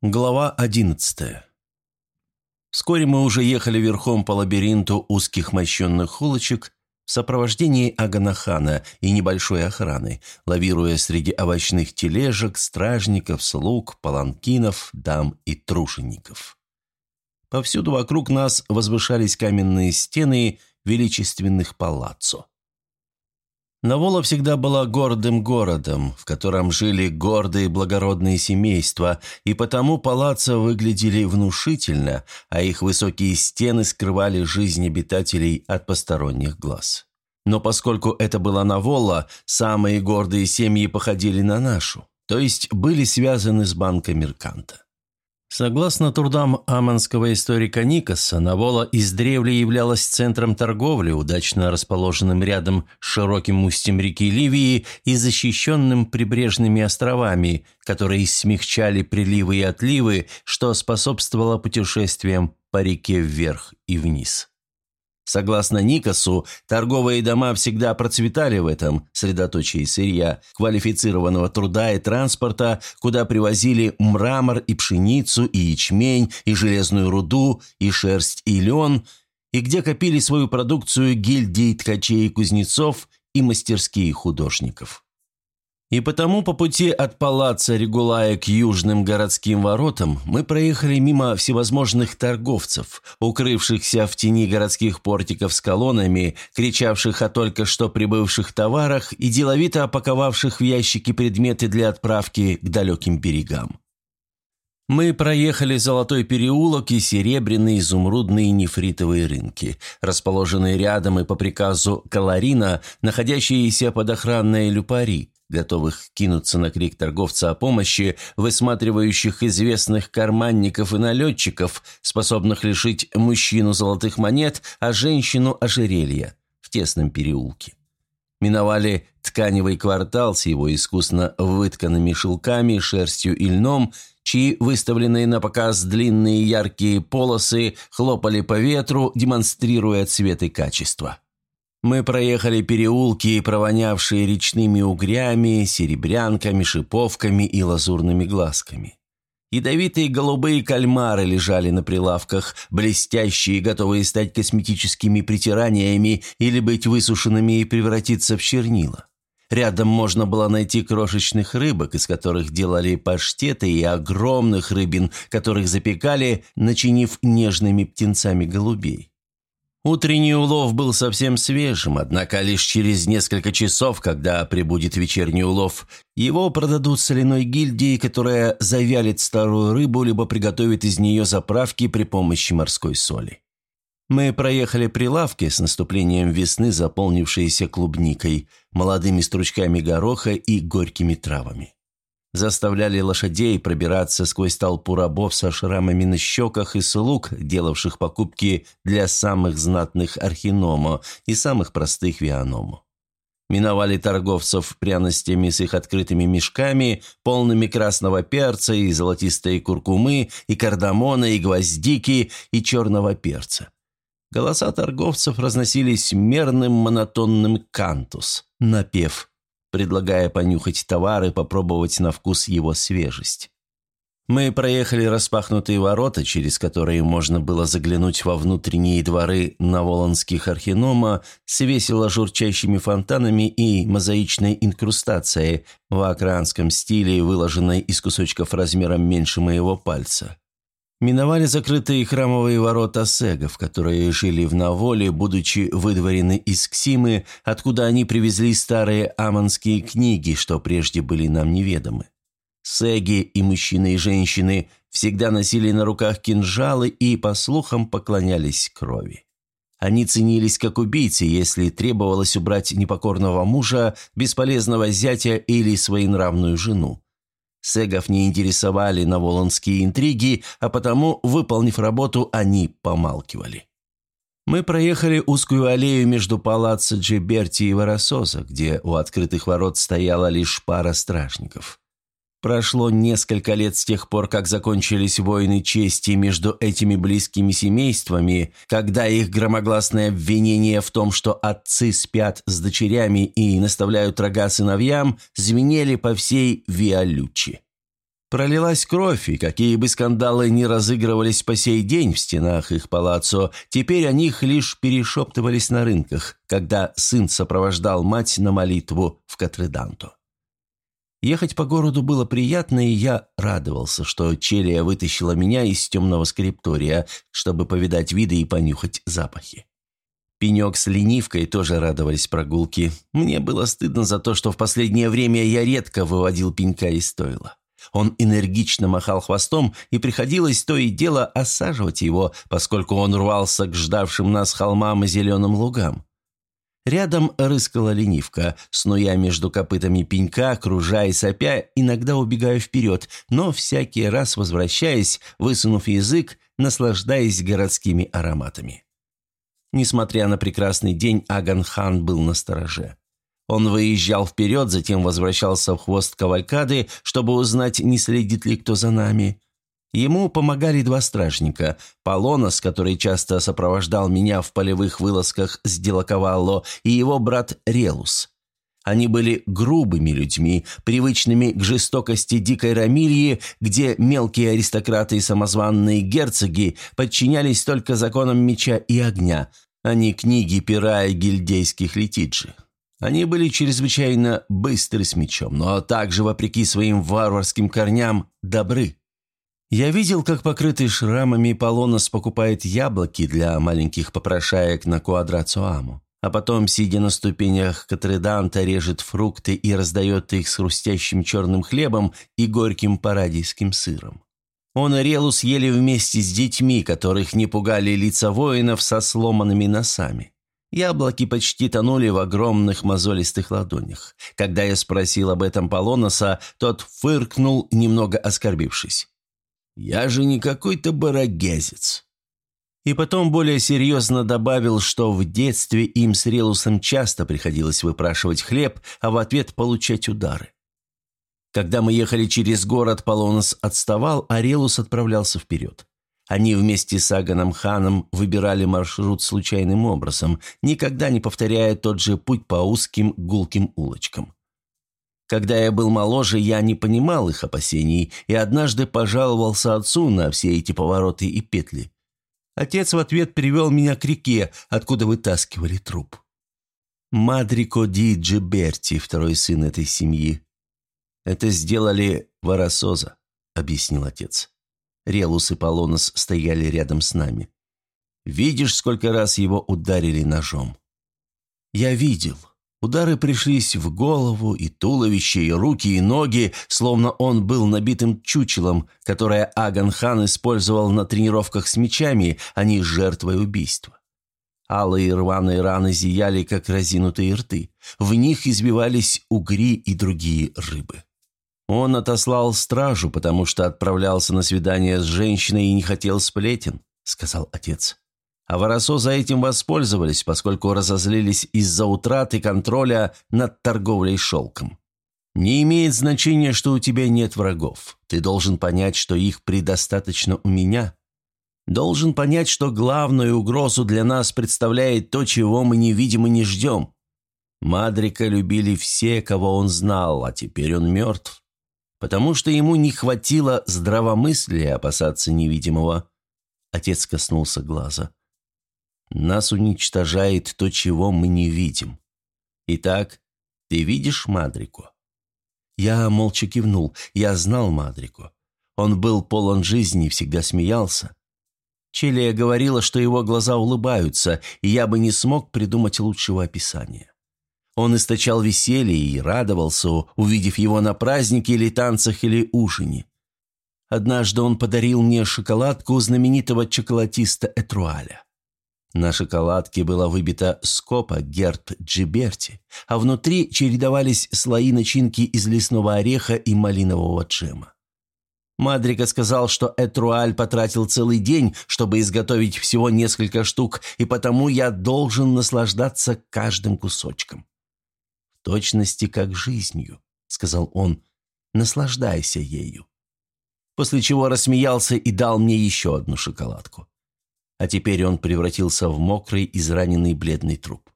Глава одиннадцатая. Вскоре мы уже ехали верхом по лабиринту узких мощенных улочек в сопровождении Аганахана и небольшой охраны, лавируя среди овощных тележек, стражников, слуг, паланкинов, дам и тружеников. Повсюду вокруг нас возвышались каменные стены величественных палаццо. Навола всегда была гордым городом, в котором жили гордые благородные семейства, и потому палаца выглядели внушительно, а их высокие стены скрывали жизнь обитателей от посторонних глаз. Но поскольку это была Навола, самые гордые семьи походили на нашу, то есть были связаны с банком Мерканта. Согласно трудам аманского историка Никаса, Навола издревле являлась центром торговли, удачно расположенным рядом с широким устьем реки Ливии и защищенным прибрежными островами, которые смягчали приливы и отливы, что способствовало путешествиям по реке вверх и вниз. Согласно Никосу, торговые дома всегда процветали в этом средоточии сырья, квалифицированного труда и транспорта, куда привозили мрамор и пшеницу, и ячмень, и железную руду, и шерсть, и лен, и где копили свою продукцию гильдии ткачей и кузнецов и мастерские художников. И потому по пути от палаца Регулая к южным городским воротам мы проехали мимо всевозможных торговцев, укрывшихся в тени городских портиков с колоннами, кричавших о только что прибывших товарах и деловито опаковавших в ящики предметы для отправки к далеким берегам. Мы проехали Золотой переулок и Серебряные, Изумрудные и Нефритовые рынки, расположенные рядом и по приказу Каларина, находящиеся под охранной люпари, готовых кинуться на крик торговца о помощи, высматривающих известных карманников и налетчиков, способных лишить мужчину золотых монет, а женщину ожерелья в тесном переулке. Миновали тканевый квартал с его искусно вытканными шелками, шерстью и льном, чьи выставленные на показ длинные яркие полосы хлопали по ветру, демонстрируя цвет и качество. Мы проехали переулки, провонявшие речными угрями, серебрянками, шиповками и лазурными глазками. Ядовитые голубые кальмары лежали на прилавках, блестящие, готовые стать косметическими притираниями или быть высушенными и превратиться в чернила. Рядом можно было найти крошечных рыбок, из которых делали паштеты, и огромных рыбин, которых запекали, начинив нежными птенцами голубей. Утренний улов был совсем свежим, однако лишь через несколько часов, когда прибудет вечерний улов, его продадут соляной гильдии, которая завялит старую рыбу, либо приготовит из нее заправки при помощи морской соли. Мы проехали прилавки с наступлением весны, заполнившиеся клубникой, молодыми стручками гороха и горькими травами заставляли лошадей пробираться сквозь толпу рабов со шрамами на щеках и слуг, делавших покупки для самых знатных архиномо и самых простых вианомо. Миновали торговцев пряностями с их открытыми мешками, полными красного перца и золотистой куркумы, и кардамона, и гвоздики, и черного перца. Голоса торговцев разносились мерным монотонным кантус, напев предлагая понюхать товар и попробовать на вкус его свежесть. Мы проехали распахнутые ворота, через которые можно было заглянуть во внутренние дворы Наволонских архинома с весело журчащими фонтанами и мозаичной инкрустацией в акранском стиле, выложенной из кусочков размером меньше моего пальца. Миновали закрытые храмовые ворота сегов, которые жили в Наволе, будучи выдворены из Ксимы, откуда они привезли старые аманские книги, что прежде были нам неведомы. Сеги и мужчины и женщины всегда носили на руках кинжалы и, по слухам, поклонялись крови. Они ценились как убийцы, если требовалось убрать непокорного мужа, бесполезного зятя или своенравную жену. Сегов не интересовали наволонские интриги, а потому, выполнив работу, они помалкивали. Мы проехали узкую аллею между палаццо Джиберти и Воросоза, где у открытых ворот стояла лишь пара стражников. Прошло несколько лет с тех пор, как закончились войны чести между этими близкими семействами, когда их громогласное обвинение в том, что отцы спят с дочерями и наставляют рога сыновьям, звенели по всей Виалючи. Пролилась кровь, и какие бы скандалы ни разыгрывались по сей день в стенах их палаццо, теперь о них лишь перешептывались на рынках, когда сын сопровождал мать на молитву в Катреданту. Ехать по городу было приятно, и я радовался, что Челия вытащила меня из темного скриптория, чтобы повидать виды и понюхать запахи. Пенек с ленивкой тоже радовались прогулке. Мне было стыдно за то, что в последнее время я редко выводил пенька из стойла. Он энергично махал хвостом, и приходилось то и дело осаживать его, поскольку он рвался к ждавшим нас холмам и зеленым лугам. Рядом рыскала ленивка, снуя между копытами пенька, кружа и сопя, иногда убегая вперед, но всякий раз возвращаясь, высунув язык, наслаждаясь городскими ароматами. Несмотря на прекрасный день, Аган-хан был на стороже. Он выезжал вперед, затем возвращался в хвост кавалькады, чтобы узнать, не следит ли кто за нами. Ему помогали два стражника – Полонос, который часто сопровождал меня в полевых вылазках с Делаковалло, и его брат Релус. Они были грубыми людьми, привычными к жестокости дикой Рамильи, где мелкие аристократы и самозванные герцоги подчинялись только законам меча и огня, а не книги пера и гильдейских литиджи. Они были чрезвычайно быстры с мечом, но также, вопреки своим варварским корням, добры. Я видел, как покрытый шрамами Полонос покупает яблоки для маленьких попрошаек на Куадрацуаму, а потом, сидя на ступенях Катреданта, режет фрукты и раздает их с хрустящим черным хлебом и горьким парадийским сыром. Он и Релус ели вместе с детьми, которых не пугали лица воинов со сломанными носами. Яблоки почти тонули в огромных мозолистых ладонях. Когда я спросил об этом Полоноса, тот фыркнул, немного оскорбившись. «Я же не какой-то барагезец». И потом более серьезно добавил, что в детстве им с Релусом часто приходилось выпрашивать хлеб, а в ответ получать удары. Когда мы ехали через город, Полонос отставал, а Релус отправлялся вперед. Они вместе с Аганом Ханом выбирали маршрут случайным образом, никогда не повторяя тот же путь по узким гулким улочкам. Когда я был моложе, я не понимал их опасений и однажды пожаловался отцу на все эти повороты и петли. Отец в ответ привел меня к реке, откуда вытаскивали труп. Мадрико ди Джиберти, второй сын этой семьи. «Это сделали Варасоза», — объяснил отец. Релус и Полонос стояли рядом с нами. «Видишь, сколько раз его ударили ножом?» «Я видел. Удары пришлись в голову, и туловище, и руки, и ноги, словно он был набитым чучелом, которое Аган-хан использовал на тренировках с мечами, а не жертвой убийства. Алые рваные раны зияли, как разинутые рты. В них избивались угри и другие рыбы. Он отослал стражу, потому что отправлялся на свидание с женщиной и не хотел сплетен, сказал отец. А Воросо за этим воспользовались, поскольку разозлились из-за утраты контроля над торговлей шелком. Не имеет значения, что у тебя нет врагов. Ты должен понять, что их предостаточно у меня. Должен понять, что главную угрозу для нас представляет то, чего мы не видим и не ждем. Мадрика любили все, кого он знал, а теперь он мертв потому что ему не хватило здравомыслия опасаться невидимого. Отец коснулся глаза. Нас уничтожает то, чего мы не видим. Итак, ты видишь Мадрику? Я молча кивнул. Я знал Мадрику. Он был полон жизни и всегда смеялся. Челия говорила, что его глаза улыбаются, и я бы не смог придумать лучшего описания. Он источал веселье и радовался, увидев его на празднике или танцах или ужине. Однажды он подарил мне шоколадку знаменитого чоколатиста Этруаля. На шоколадке была выбита скопа герб Джиберти, а внутри чередовались слои начинки из лесного ореха и малинового джема. Мадрика сказал, что Этруаль потратил целый день, чтобы изготовить всего несколько штук, и потому я должен наслаждаться каждым кусочком точности как жизнью», — сказал он, — «наслаждайся ею». После чего рассмеялся и дал мне еще одну шоколадку. А теперь он превратился в мокрый, израненный бледный труп.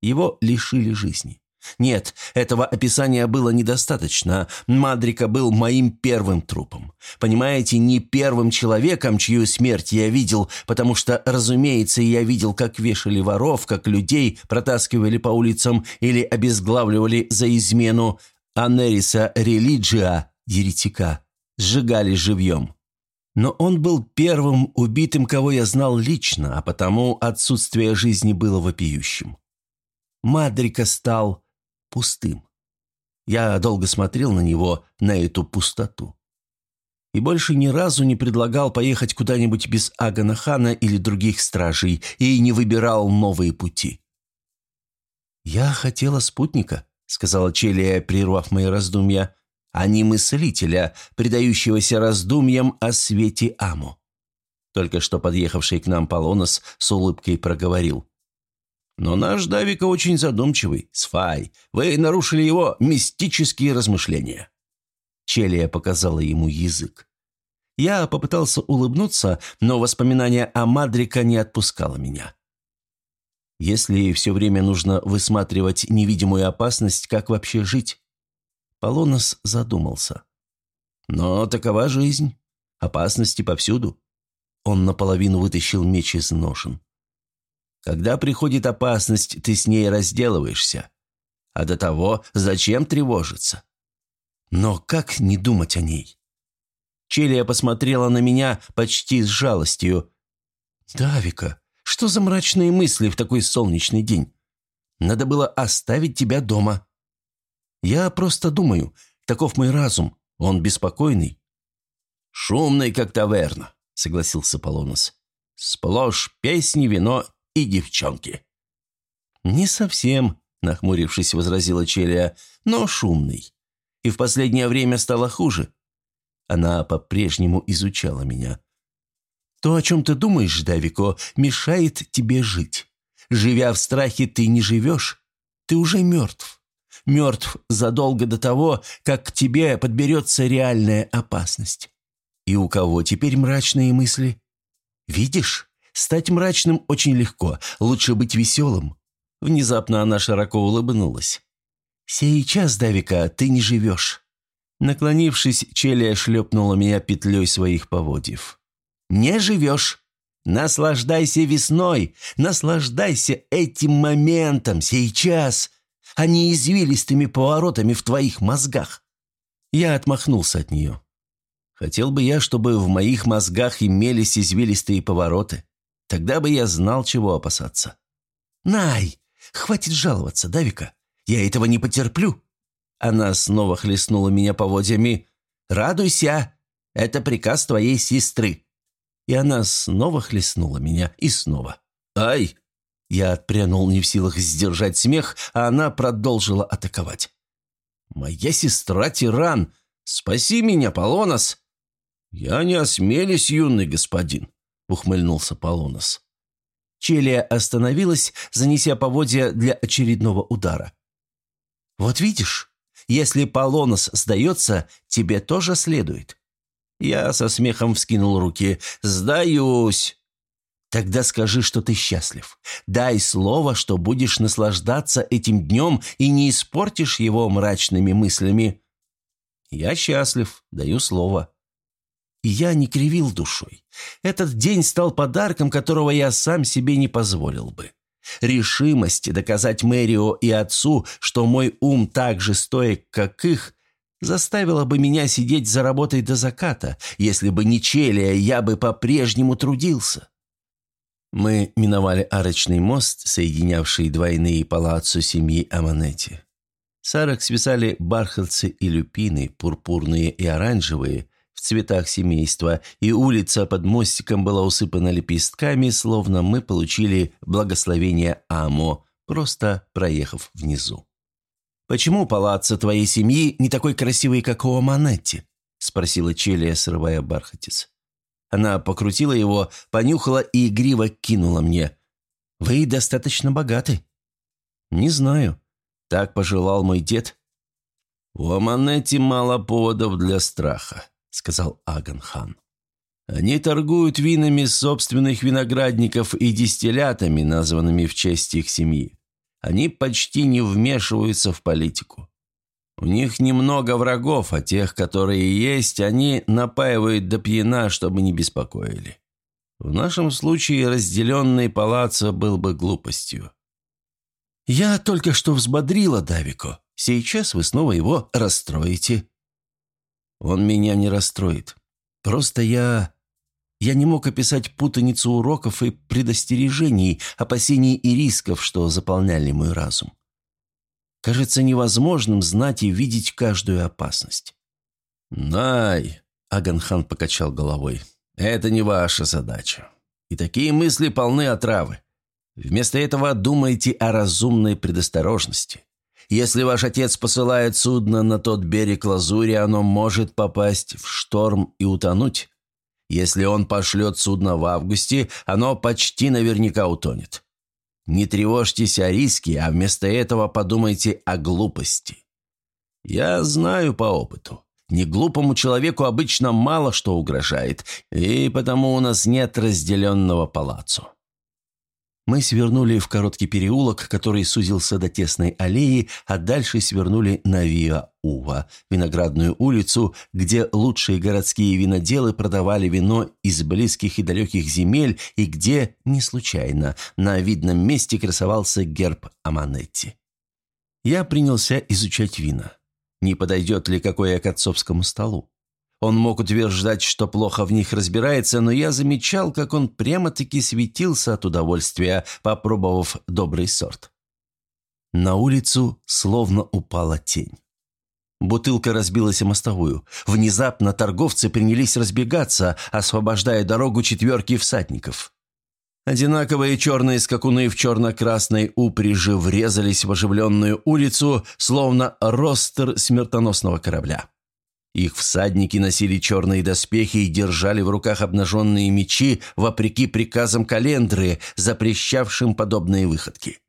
Его лишили жизни. Нет, этого описания было недостаточно. Мадрика был моим первым трупом. Понимаете, не первым человеком, чью смерть я видел, потому что, разумеется, я видел, как вешали воров, как людей протаскивали по улицам или обезглавливали за измену, а Нериса Релиджиа, еретика, сжигали живьем. Но он был первым убитым, кого я знал лично, а потому отсутствие жизни было вопиющим. Мадрика стал пустым. Я долго смотрел на него, на эту пустоту. И больше ни разу не предлагал поехать куда-нибудь без Агана Хана или других стражей, и не выбирал новые пути. «Я хотела спутника», — сказала Челия, прервав мои раздумья, «а не мыслителя, предающегося раздумьям о свете Аму». Только что подъехавший к нам Полонос с улыбкой проговорил. Но наш Давика очень задумчивый. Сфай, вы нарушили его мистические размышления». Челия показала ему язык. Я попытался улыбнуться, но воспоминание о Мадрика не отпускало меня. Если все время нужно высматривать невидимую опасность, как вообще жить? Полонос задумался. Но такова жизнь. Опасности повсюду. Он наполовину вытащил меч из ножен. Когда приходит опасность, ты с ней разделываешься. А до того зачем тревожиться? Но как не думать о ней? Челия посмотрела на меня почти с жалостью. «Давика, что за мрачные мысли в такой солнечный день? Надо было оставить тебя дома». «Я просто думаю, таков мой разум, он беспокойный». «Шумный, как таверна», — согласился Полонос. «Сплошь песни, вино и девчонки». «Не совсем», — нахмурившись, возразила Челия, — «но шумный. И в последнее время стало хуже». Она по-прежнему изучала меня. «То, о чем ты думаешь, Давико, мешает тебе жить. Живя в страхе, ты не живешь. Ты уже мертв. Мертв задолго до того, как к тебе подберется реальная опасность. И у кого теперь мрачные мысли? Видишь?» Стать мрачным очень легко, лучше быть веселым». Внезапно она широко улыбнулась. «Сейчас, Давика, ты не живешь». Наклонившись, Челия шлепнула меня петлей своих поводьев. «Не живешь. Наслаждайся весной, наслаждайся этим моментом сейчас, а не извилистыми поворотами в твоих мозгах». Я отмахнулся от нее. Хотел бы я, чтобы в моих мозгах имелись извилистые повороты. Тогда бы я знал, чего опасаться. «Най, хватит жаловаться, Давика. Я этого не потерплю». Она снова хлестнула меня поводьями. «Радуйся! Это приказ твоей сестры». И она снова хлестнула меня, и снова. «Ай!» Я отпрянул не в силах сдержать смех, а она продолжила атаковать. «Моя сестра тиран! Спаси меня, Полонос!» «Я не осмелюсь, юный господин. – ухмыльнулся Полонос. Челия остановилась, занеся поводья для очередного удара. «Вот видишь, если Полонос сдается, тебе тоже следует». Я со смехом вскинул руки. «Сдаюсь!» «Тогда скажи, что ты счастлив. Дай слово, что будешь наслаждаться этим днем и не испортишь его мрачными мыслями». «Я счастлив, даю слово». И я не кривил душой. Этот день стал подарком, которого я сам себе не позволил бы. Решимость доказать Мэрио и отцу, что мой ум так же стоек, как их, заставила бы меня сидеть за работой до заката. Если бы не Челия, я бы по-прежнему трудился. Мы миновали арочный мост, соединявший двойные палаццо семьи Аманетти. Сарок свисали бархатцы и люпины, пурпурные и оранжевые, в цветах семейства, и улица под мостиком была усыпана лепестками, словно мы получили благословение Амо, просто проехав внизу. «Почему палаццо твоей семьи не такой красивый, как у Аманетти?» – спросила Челия, срывая бархатец. Она покрутила его, понюхала и игриво кинула мне. «Вы достаточно богаты». «Не знаю. Так пожелал мой дед». «У Аманетти мало поводов для страха», – сказал Аганхан. «Они торгуют винами собственных виноградников и дистиллятами, названными в честь их семьи. Они почти не вмешиваются в политику. У них немного врагов, а тех, которые есть, они напаивают до пьяна, чтобы не беспокоили. В нашем случае разделенный палаццо был бы глупостью. Я только что взбодрила Давико. Сейчас вы снова его расстроите. Он меня не расстроит. Просто я... Я не мог описать путаницу уроков и предостережений, опасений и рисков, что заполняли мой разум. Кажется невозможным знать и видеть каждую опасность. «Най!» — Аганхан покачал головой. «Это не ваша задача. И такие мысли полны отравы. Вместо этого думайте о разумной предосторожности. Если ваш отец посылает судно на тот берег Лазури, оно может попасть в шторм и утонуть. Если он пошлет судно в августе, оно почти наверняка утонет. Не тревожьтесь о риске, а вместо этого подумайте о глупости. Я знаю по опыту. Неглупому человеку обычно мало что угрожает, и потому у нас нет разделенного палацу. Мы свернули в короткий переулок, который сузился до тесной аллеи, а дальше свернули на Виа-Ува, виноградную улицу, где лучшие городские виноделы продавали вино из близких и далеких земель, и где, не случайно, на видном месте красовался герб Аманетти. Я принялся изучать вина. Не подойдет ли какое к отцовскому столу? Он мог утверждать, что плохо в них разбирается, но я замечал, как он прямо-таки светился от удовольствия, попробовав добрый сорт. На улицу словно упала тень. Бутылка разбилась о мостовую. Внезапно торговцы принялись разбегаться, освобождая дорогу четверки всадников. Одинаковые черные скакуны в черно-красной упряжи врезались в оживленную улицу, словно ростер смертоносного корабля. Их всадники носили черные доспехи и держали в руках обнаженные мечи, вопреки приказам календры, запрещавшим подобные выходки.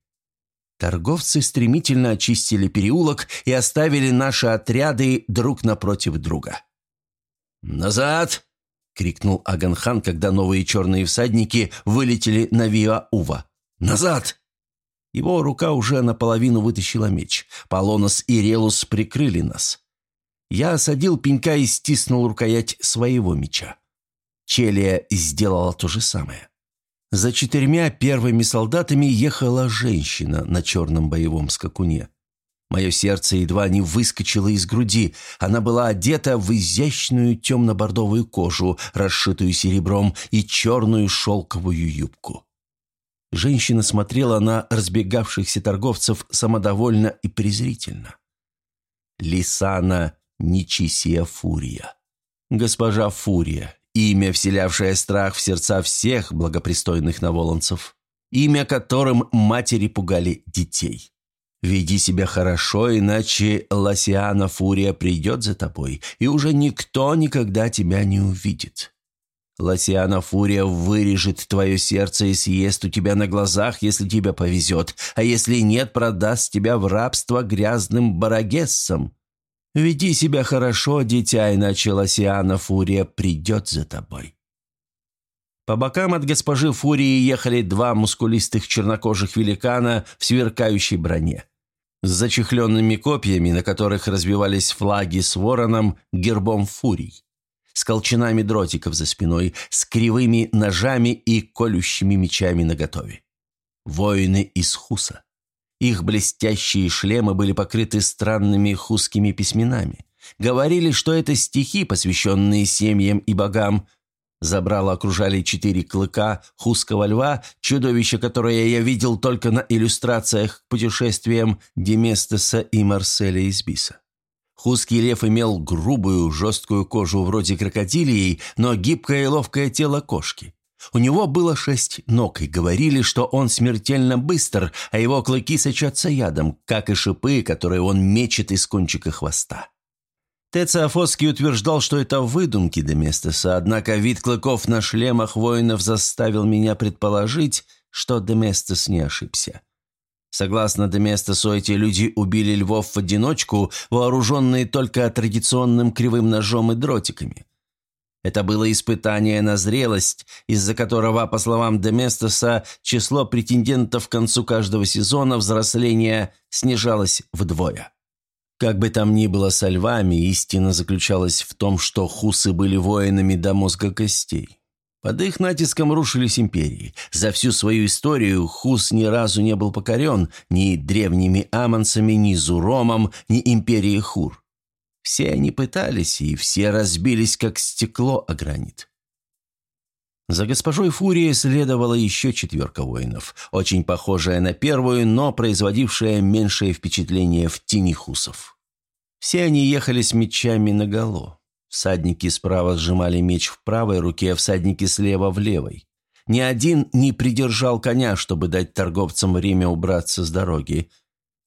Торговцы стремительно очистили переулок и оставили наши отряды друг напротив друга. «Назад!» — крикнул Аганхан, когда новые черные всадники вылетели на Виа-Ува. «Назад!» Его рука уже наполовину вытащила меч. Полонос и Релус прикрыли нас. Я осадил пенька и стиснул рукоять своего меча. Челия сделала то же самое. За четырьмя первыми солдатами ехала женщина на черном боевом скакуне. Мое сердце едва не выскочило из груди. Она была одета в изящную темно-бордовую кожу, расшитую серебром, и черную шелковую юбку. Женщина смотрела на разбегавшихся торговцев самодовольно и презрительно. Лисана Ничисия Фурия. Госпожа Фурия, имя, вселявшее страх в сердца всех благопристойных наволонцев, имя которым матери пугали детей. Веди себя хорошо, иначе Ласиана Фурия придет за тобой, и уже никто никогда тебя не увидит. Ласиана Фурия вырежет твое сердце и съест у тебя на глазах, если тебе повезет, а если нет, продаст тебя в рабство грязным барагессам. Веди себя хорошо, дитя, иначе Лосиана Фурия придет за тобой». По бокам от госпожи Фурии ехали два мускулистых чернокожих великана в сверкающей броне. С зачехленными копьями, на которых разбивались флаги с вороном, гербом фурий. С колчанами дротиков за спиной, с кривыми ножами и колющими мечами наготове. Воины из Хуса. Их блестящие шлемы были покрыты странными хусскими письменами. Говорили, что это стихи, посвященные семьям и богам. Забрало окружали четыре клыка хусского льва, чудовище, которое я видел только на иллюстрациях к путешествиям Деместеса и Марселя из Биса. Хусский лев имел грубую, жесткую кожу вроде крокодилии, но гибкое и ловкое тело кошки. У него было шесть ног, и говорили, что он смертельно быстр, а его клыки сочатся ядом, как и шипы, которые он мечет из кончика хвоста. Тециофоский утверждал, что это выдумки Деместеса, однако вид клыков на шлемах воинов заставил меня предположить, что Деместес не ошибся. Согласно Деместесу, эти люди убили львов в одиночку, вооруженные только традиционным кривым ножом и дротиками. Это было испытание на зрелость, из-за которого, по словам Деместоса, число претендентов к концу каждого сезона взросления снижалось вдвое. Как бы там ни было со львами, истина заключалась в том, что хусы были воинами до мозга костей. Под их натиском рушились империи. За всю свою историю Хус ни разу не был покорен ни древними амонцами, ни Зуромом, ни империей Хур. Все они пытались, и все разбились, как стекло о гранит. За госпожой Фурией следовала еще четверка воинов, очень похожая на первую, но производившая меньшее впечатление в тени хусов. Все они ехали с мечами наголо. Всадники справа сжимали меч в правой руке, а всадники слева в левой. Ни один не придержал коня, чтобы дать торговцам время убраться с дороги.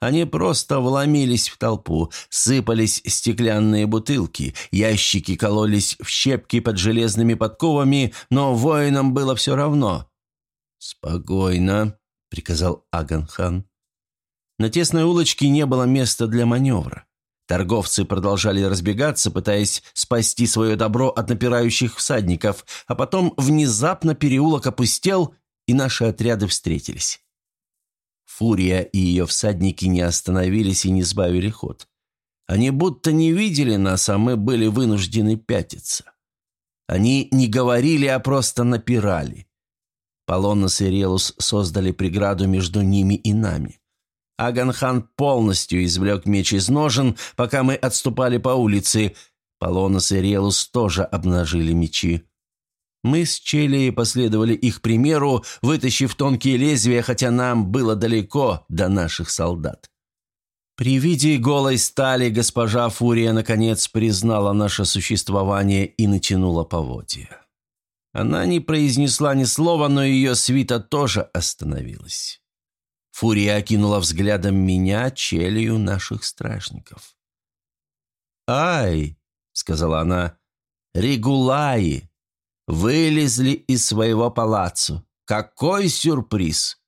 Они просто вломились в толпу, сыпались стеклянные бутылки, ящики кололись в щепки под железными подковами, но воинам было все равно. «Спокойно», — приказал Аганхан. На тесной улочке не было места для маневра. Торговцы продолжали разбегаться, пытаясь спасти свое добро от напирающих всадников, а потом внезапно переулок опустел, и наши отряды встретились. Фурия и ее всадники не остановились и не сбавили ход. Они будто не видели нас, а мы были вынуждены пятиться. Они не говорили, а просто напирали. Полонос и Релус создали преграду между ними и нами. Аганхан полностью извлек меч из ножен, пока мы отступали по улице. Полонос и Релус тоже обнажили мечи. Мы с Челией последовали их примеру, вытащив тонкие лезвия, хотя нам было далеко до наших солдат. При виде голой стали госпожа Фурия наконец признала наше существование и натянула поводья. Она не произнесла ни слова, но ее свита тоже остановилась. Фурия окинула взглядом меня, челью наших стражников. «Ай!» — сказала она. «Регулаи! Вылезли из своего палацу! Какой сюрприз!»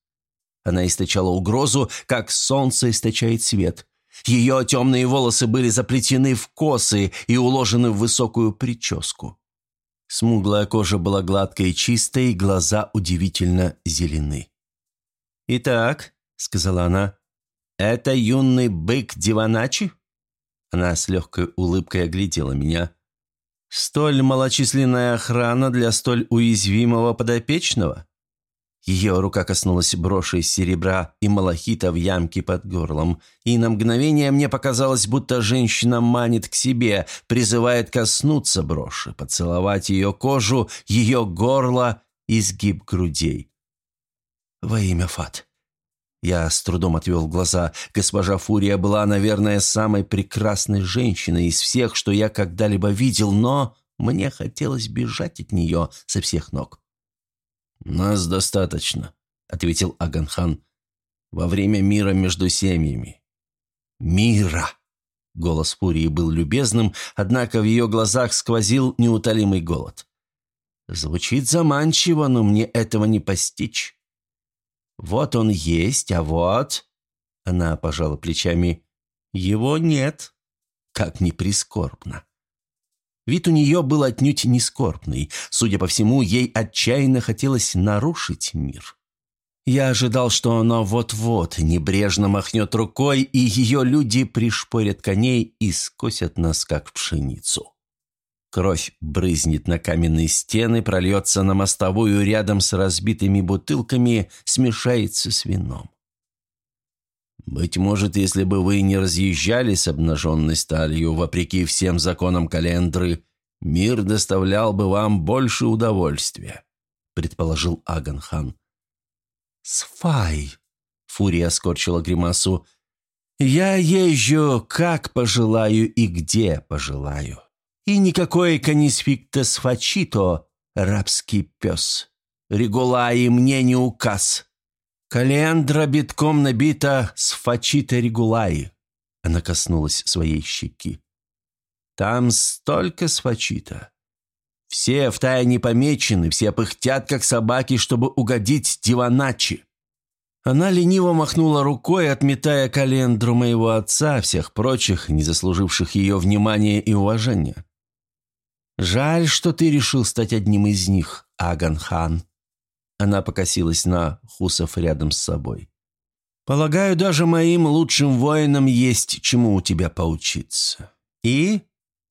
Она источала угрозу, как солнце источает свет. Ее темные волосы были заплетены в косы и уложены в высокую прическу. Смуглая кожа была гладкой и чистой, глаза удивительно зелены. «Итак, — сказала она. «Это юный бык Диваначи?» Она с легкой улыбкой оглядела меня. «Столь малочисленная охрана для столь уязвимого подопечного?» Ее рука коснулась броши серебра и малахита в ямке под горлом, и на мгновение мне показалось, будто женщина манит к себе, призывает коснуться броши, поцеловать ее кожу, ее горло, изгиб грудей. «Во имя Фат», я с трудом отвел глаза. Госпожа Фурия была, наверное, самой прекрасной женщиной из всех, что я когда-либо видел, но мне хотелось бежать от нее со всех ног. «Нас достаточно», — ответил Аганхан, — «во время мира между семьями». «Мира!» Голос Фурии был любезным, однако в ее глазах сквозил неутолимый голод. «Звучит заманчиво, но мне этого не постичь». Вот он есть, а вот...» Она пожала плечами. «Его нет. Как ни прискорбно». Вид у нее был отнюдь не скорбный. Судя по всему, ей отчаянно хотелось нарушить мир. Я ожидал, что она вот-вот небрежно махнет рукой, и ее люди пришпорят коней и скосят нас, как пшеницу. Кровь брызнет на каменные стены, прольется на мостовую рядом с разбитыми бутылками, смешается с вином. Быть может, если бы вы не разъезжали с обнаженной сталью, вопреки всем законам календры, мир доставлял бы вам больше удовольствия, предположил Аганхан. «Сфай!» — Фурия скорчила гримасу. «Я езжу, как пожелаю и где пожелаю». И никакой канисфиктес фачито, рабский пес. Регулаи мне не указ. Календра битком набита с фачито регулаи. Она коснулась своей щеки. Там столько сфачита. Все втайне помечены, все пыхтят, как собаки, чтобы угодить Диваначи. Она лениво махнула рукой, отметая календру моего отца, всех прочих, не заслуживших ее внимания и уважения. Жаль, что ты решил стать одним из них, Аган-хан». Она покосилась на Хусов рядом с собой. «Полагаю, даже моим лучшим воинам есть чему у тебя поучиться. И...»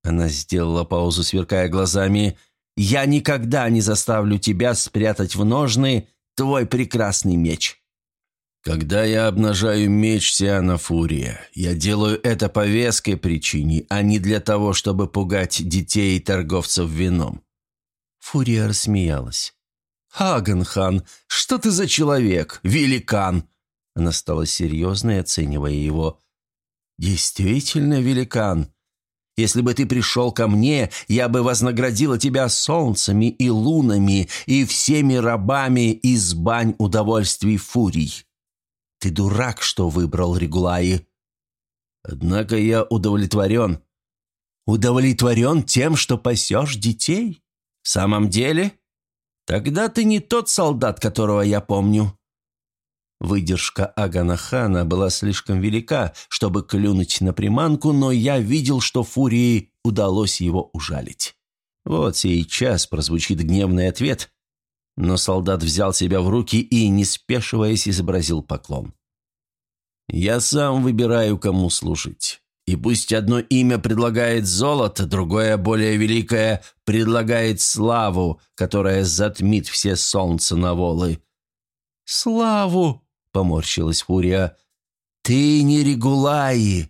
Она сделала паузу, сверкая глазами. «Я никогда не заставлю тебя спрятать в ножны твой прекрасный меч». «Когда я обнажаю меч Сиана Фурия, я делаю это по веской причине, а не для того, чтобы пугать детей и торговцев вином». Фурия рассмеялась. «Хагенхан, что ты за человек? Великан!» Она стала серьезной, оценивая его. «Действительно великан. Если бы ты пришел ко мне, я бы вознаградила тебя солнцами и лунами и всеми рабами из бань удовольствий фурий». Ты дурак, что выбрал Регулаи. Однако я удовлетворен. Удовлетворен тем, что пасешь детей? В самом деле? Тогда ты не тот солдат, которого я помню. Выдержка Аганахана была слишком велика, чтобы клюнуть на приманку, но я видел, что Фурии удалось его ужалить. Вот сейчас прозвучит гневный ответ, но солдат взял себя в руки и, не спешиваясь, изобразил поклон. «Я сам выбираю, кому служить. И пусть одно имя предлагает золото, другое, более великое, предлагает славу, которая затмит все солнца на волы». «Славу!» — поморщилась Фурия. «Ты не Регулаи!»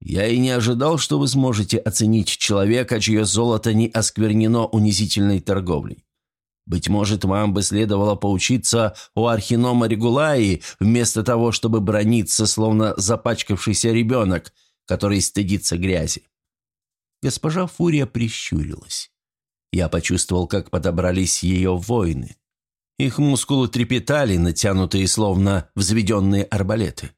«Я и не ожидал, что вы сможете оценить человека, чье золото не осквернено унизительной торговлей. Быть может, вам бы следовало поучиться у Архинома Регулаи, вместо того, чтобы брониться, словно запачкавшийся ребенок, который стыдится грязи». Госпожа Фурия прищурилась. Я почувствовал, как подобрались ее воины. Их мускулы трепетали, натянутые, словно взведенные арбалеты.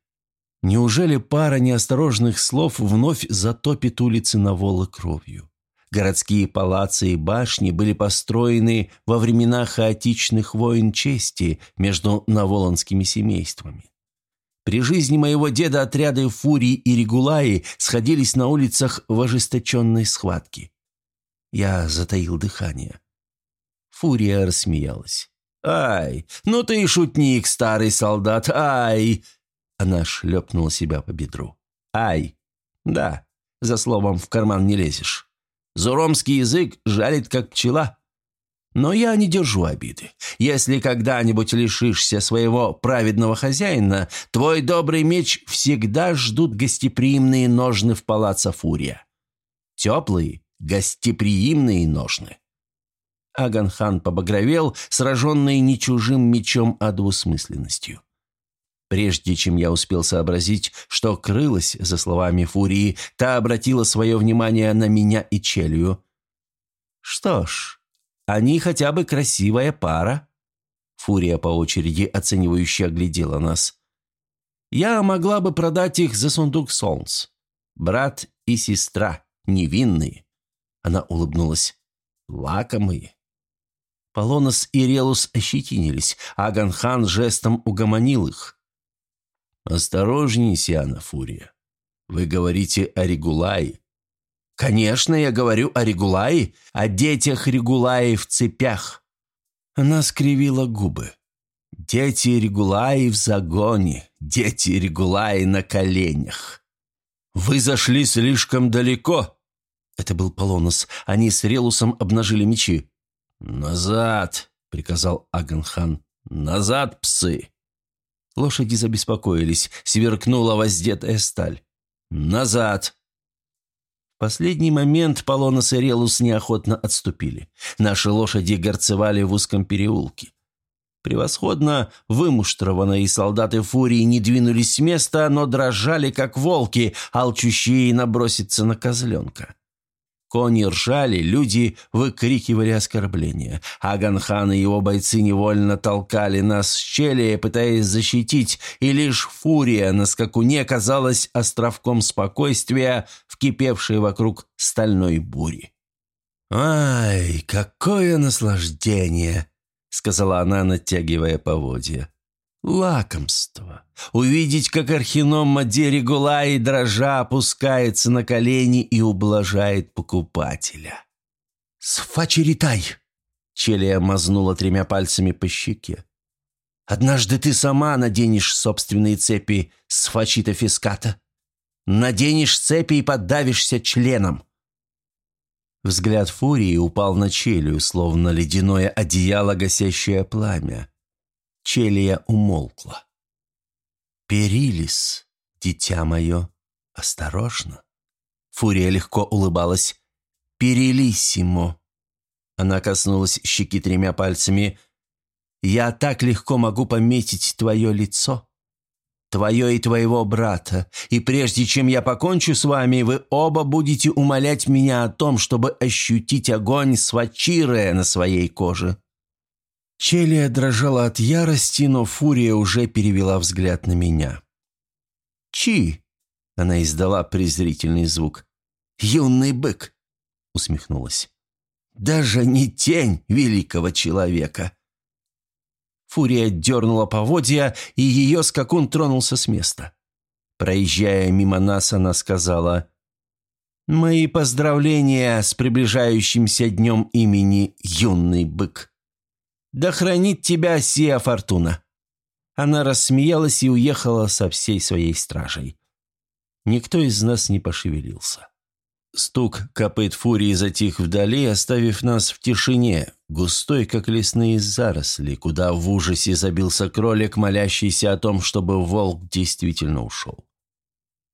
Неужели пара неосторожных слов вновь затопит улицы Навола кровью? Городские палацы и башни были построены во времена хаотичных войн чести между наволонскими семействами. При жизни моего деда отряды Фурии и Регулаи сходились на улицах в ожесточенной схватке. Я затаил дыхание. Фурия рассмеялась. «Ай, ну ты и шутник, старый солдат, ай!» Она шлепнула себя по бедру. «Ай! Да, за словом в карман не лезешь. Зуромский язык жалит, как пчела. Но я не держу обиды. Если когда-нибудь лишишься своего праведного хозяина, твой добрый меч всегда ждут гостеприимные ножны в палаца Фурия. Теплые, гостеприимные ножны. Аганхан побагровел, сраженный не чужим мечом, а двусмысленностью. Прежде чем я успел сообразить, что крылось за словами Фурии, та обратила свое внимание на меня и Челью. «Что ж, они хотя бы красивая пара». Фурия по очереди оценивающе оглядела нас. «Я могла бы продать их за сундук солнц. Брат и сестра, невинные». Она улыбнулась. «Лакомые». Полонос и Релус ощетинились, а Ганхан жестом угомонил их. «Осторожней, Сиана Фурия. Вы говорите о Регулае». «Конечно, я говорю о Регулае, о детях Регулаи в цепях». Она скривила губы. «Дети Регулаи в загоне, дети Регулаи на коленях». «Вы зашли слишком далеко!» Это был Полонос. Они с Релусом обнажили мечи. «Назад!» — приказал Аганхан. «Назад, псы!» Лошади забеспокоились, сверкнула воздетая сталь. «Назад!» В последний момент Полонос и Релус неохотно отступили. Наши лошади горцевали в узком переулке. Превосходно вымуштрованные солдаты Фурии не двинулись с места, но дрожали, как волки, алчущие наброситься на козленка. Кони ржали, люди выкрикивали оскорбления. Аганхан и его бойцы невольно толкали нас с щели, пытаясь защитить, и лишь фурия на скакуне казалась островком спокойствия, вкипевшей вокруг стальной бури. «Ай, какое наслаждение!» — сказала она, натягивая поводья. Лакомство. Увидеть, как Архином Мадери Гулай дрожа опускается на колени и ублажает покупателя. «Сфачеритай!» Челия мазнула тремя пальцами по щеке. «Однажды ты сама наденешь собственные цепи с фачита фиската. Наденешь цепи и поддавишься членом». Взгляд Фурии упал на Челию, словно ледяное одеяло, гасящее пламя. Челия умолкла. «Перилис, дитя мое, осторожно!» Фурия легко улыбалась. «Перелиссимо!» Она коснулась щеки тремя пальцами. «Я так легко могу пометить твое лицо, твое и твоего брата, и прежде чем я покончу с вами, вы оба будете умолять меня о том, чтобы ощутить огонь свачирая на своей коже». Челия дрожала от ярости, но Фурия уже перевела взгляд на меня. «Чи!» — она издала презрительный звук. «Юный бык!» — усмехнулась. «Даже не тень великого человека!» Фурия дернула поводья, и ее скакун тронулся с места. Проезжая мимо нас, она сказала, «Мои поздравления с приближающимся днем имени юный бык. Да хранит тебя сия фортуна!» Она рассмеялась и уехала со всей своей стражей. Никто из нас не пошевелился. Стук копыт фурии затих вдали, оставив нас в тишине, густой, как лесные заросли, куда в ужасе забился кролик, молящийся о том, чтобы волк действительно ушел.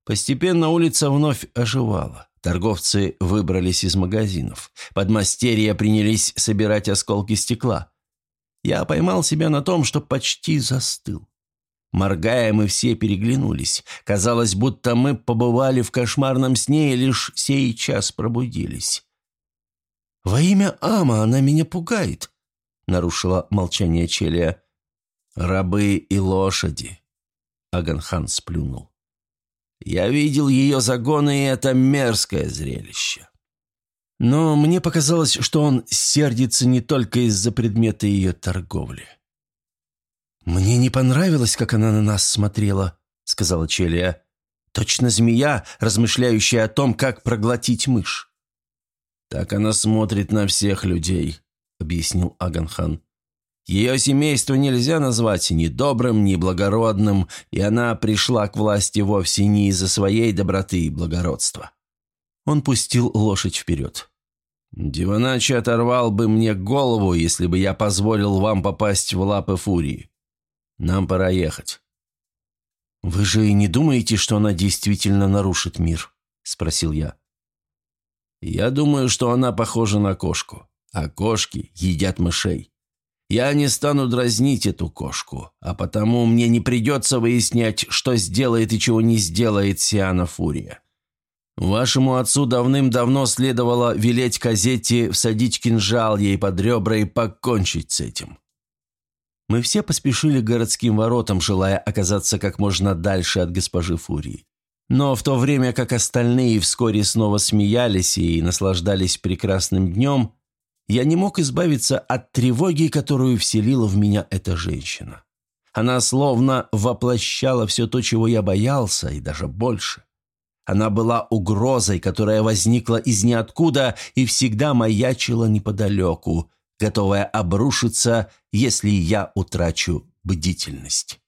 Постепенно улица вновь оживала. Торговцы выбрались из магазинов. Подмастерья принялись собирать осколки стекла. Я поймал себя на том, что почти застыл. Моргая, мы все переглянулись. Казалось, будто мы побывали в кошмарном сне и лишь сей час пробудились. «Во имя Ама она меня пугает», — нарушила молчание Челия. «Рабы и лошади», — Аганхан сплюнул. «Я видел ее загоны, и это мерзкое зрелище. Но мне показалось, что он сердится не только из-за предмета ее торговли». «Мне не понравилось, как она на нас смотрела», — сказала Челия. «Точно змея, размышляющая о том, как проглотить мышь». «Так она смотрит на всех людей», — объяснил Аганхан. «Ее семейство нельзя назвать ни добрым, ни благородным, и она пришла к власти вовсе не из-за своей доброты и благородства». Он пустил лошадь вперед. «Диваначи оторвал бы мне голову, если бы я позволил вам попасть в лапы фурии. Нам пора ехать». «Вы же и не думаете, что она действительно нарушит мир?» – спросил я. «Я думаю, что она похожа на кошку, а кошки едят мышей. Я не стану дразнить эту кошку, а потому мне не придется выяснять, что сделает и чего не сделает Сиана Фурия. Вашему отцу давным-давно следовало велеть Казетти всадить кинжал ей под ребра и покончить с этим. Мы все поспешили к городским воротам, желая оказаться как можно дальше от госпожи Фурии. Но в то время как остальные вскоре снова смеялись и наслаждались прекрасным днем, я не мог избавиться от тревоги, которую вселила в меня эта женщина. Она словно воплощала все то, чего я боялся, и даже больше. Она была угрозой, которая возникла из ниоткуда и всегда маячила неподалеку, готовая обрушиться, если я утрачу бдительность.